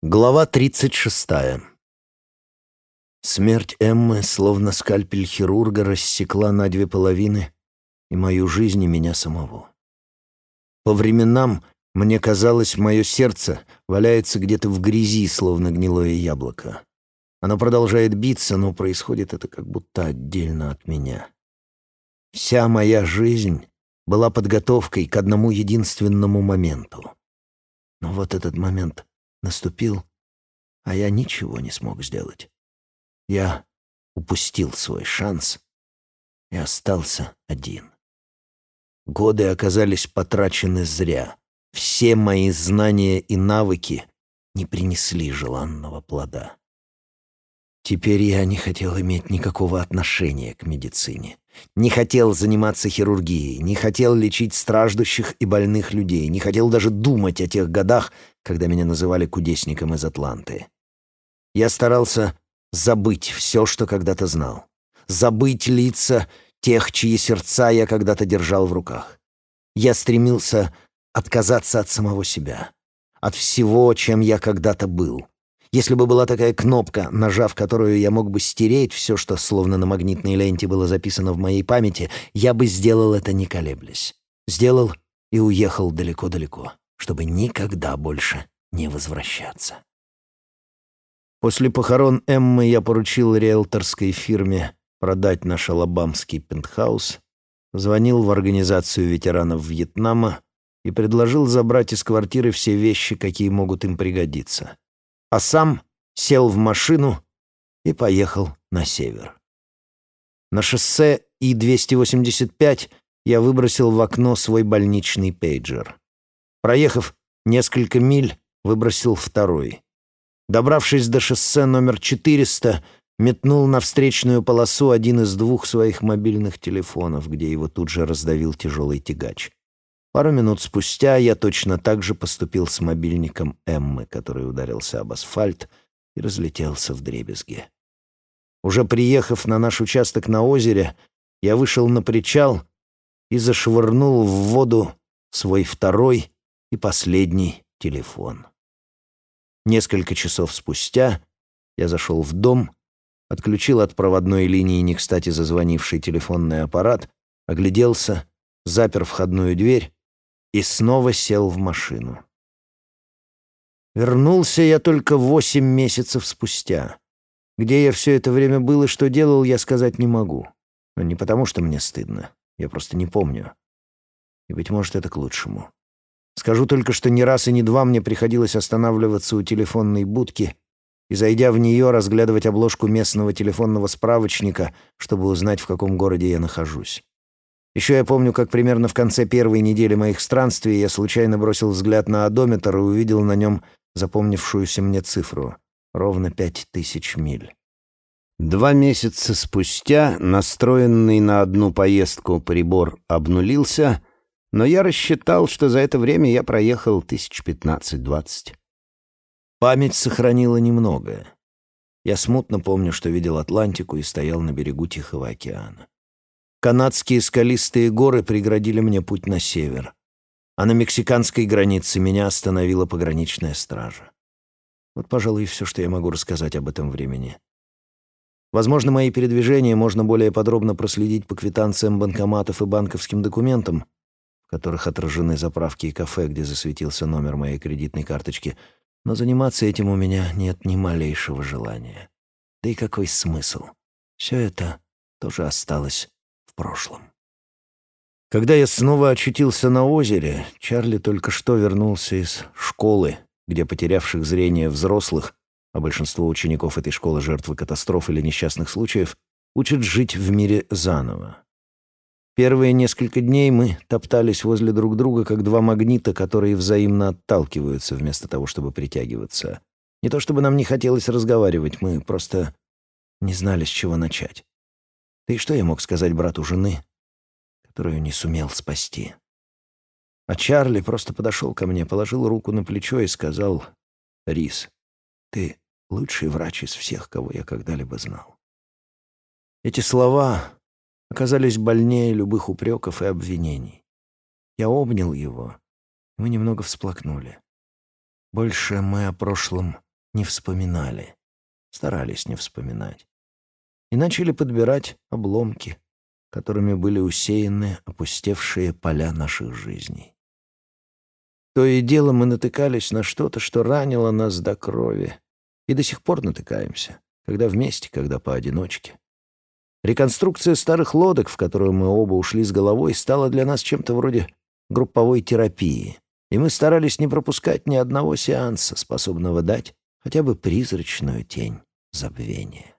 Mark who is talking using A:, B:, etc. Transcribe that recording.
A: Глава 36. Смерть Эммы, словно скальпель хирурга, рассекла на две половины и мою жизнь, и меня самого. По временам мне казалось, мое сердце валяется где-то в грязи, словно гнилое яблоко. Оно продолжает биться, но происходит это как будто отдельно от меня. Вся моя жизнь была подготовкой к одному единственному моменту. Но вот этот момент наступил, а я ничего не смог сделать. Я упустил свой шанс и остался один. Годы оказались потрачены зря. Все мои знания и навыки не принесли желанного плода. Теперь я не хотел иметь никакого отношения к медицине. Не хотел заниматься хирургией, не хотел лечить страждущих и больных людей, не хотел даже думать о тех годах, когда меня называли кудесником из Атланты. Я старался забыть все, что когда-то знал. Забыть лица тех, чьи сердца я когда-то держал в руках. Я стремился отказаться от самого себя, от всего, чем я когда-то был. Если бы была такая кнопка, нажав которую я мог бы стереть все, что словно на магнитной ленте было записано в моей памяти, я бы сделал это не колеблясь. Сделал и уехал далеко-далеко, чтобы никогда больше не возвращаться. После похорон Эммы я поручил риэлторской фирме продать наш алабамский пентхаус, звонил в организацию ветеранов Вьетнама и предложил забрать из квартиры все вещи, какие могут им пригодиться а сам сел в машину и поехал на север. На шоссе И-285 я выбросил в окно свой больничный пейджер. Проехав несколько миль, выбросил второй. Добравшись до шоссе номер 400, метнул на встречную полосу один из двух своих мобильных телефонов, где его тут же раздавил тяжелый тягач. Пару минут спустя я точно так же поступил с мобильником Эммы, который ударился об асфальт и разлетелся в дребезги. Уже приехав на наш участок на озере, я вышел на причал и зашвырнул в воду свой второй и последний телефон. Несколько часов спустя я зашел в дом, отключил от проводной линии не кстати зазвонивший телефонный аппарат, огляделся, запер входную дверь и снова сел в машину. Вернулся я только восемь месяцев спустя. Где я все это время был и что делал, я сказать не могу. Но не потому, что мне стыдно. Я просто не помню. И, быть может, это к лучшему. Скажу только, что ни раз и ни два мне приходилось останавливаться у телефонной будки и, зайдя в нее, разглядывать обложку местного телефонного справочника, чтобы узнать, в каком городе я нахожусь. Еще я помню, как примерно в конце первой недели моих странствий я случайно бросил взгляд на одометр и увидел на нем запомнившуюся мне цифру — ровно пять тысяч миль. Два месяца спустя настроенный на одну поездку прибор обнулился, но я рассчитал, что за это время я проехал тысяч пятнадцать-двадцать. Память сохранила немногое. Я смутно помню, что видел Атлантику и стоял на берегу Тихого океана. Канадские скалистые горы преградили мне путь на север, а на мексиканской границе меня остановила пограничная стража. Вот, пожалуй, и все, что я могу рассказать об этом времени. Возможно, мои передвижения можно более подробно проследить по квитанциям банкоматов и банковским документам, в которых отражены заправки и кафе, где засветился номер моей кредитной карточки, но заниматься этим у меня нет ни малейшего желания. Да и какой смысл? Все это тоже осталось прошлом. Когда я снова очутился на озере, Чарли только что вернулся из школы, где потерявших зрение взрослых, а большинство учеников этой школы жертвы катастроф или несчастных случаев, учат жить в мире заново. Первые несколько дней мы топтались возле друг друга, как два магнита, которые взаимно отталкиваются вместо того, чтобы притягиваться. Не то чтобы нам не хотелось разговаривать, мы просто не знали, с чего начать. Да и что я мог сказать брату жены, которую не сумел спасти? А Чарли просто подошел ко мне, положил руку на плечо и сказал, «Рис, ты лучший врач из всех, кого я когда-либо знал». Эти слова оказались больнее любых упреков и обвинений. Я обнял его, мы немного всплакнули. Больше мы о прошлом не вспоминали, старались не вспоминать, и начали подбирать обломки, которыми были усеяны опустевшие поля наших жизней. То и дело мы натыкались на что-то, что ранило нас до крови, и до сих пор натыкаемся, когда вместе, когда поодиночке. Реконструкция старых лодок, в которую мы оба ушли с головой, стала для нас чем-то вроде групповой терапии, и мы старались не пропускать ни одного сеанса, способного дать хотя бы призрачную тень забвения.